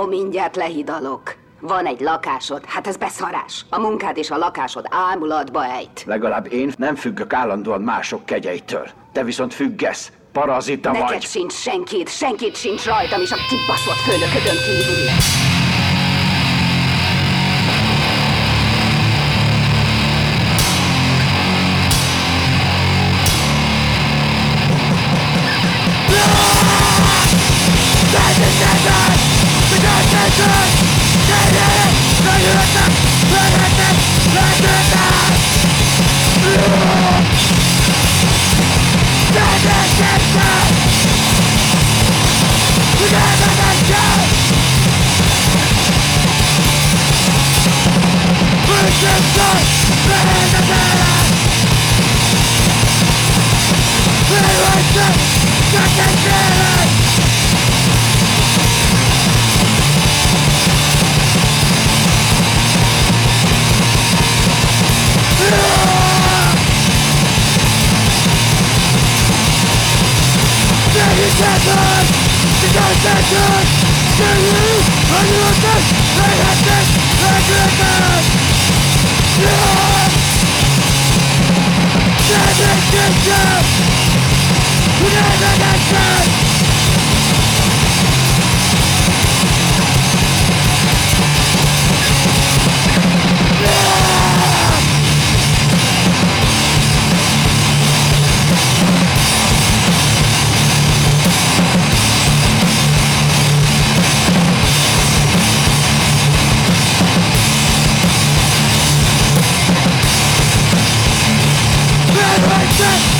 Ó, mindjárt lehidalok. Van egy lakásod, hát ez beszarás. A munkád és a lakásod ámulatba ejt. Legalább én nem függök állandóan mások kegyeitől. Te viszont függesz. Parazita Neked vagy. sincs senkit, senkit sincs rajtam, és a kibaszott főnöködön kívül. Because that's good to you, I knew this, I had this, I Egyptians! United Nations! Yeah!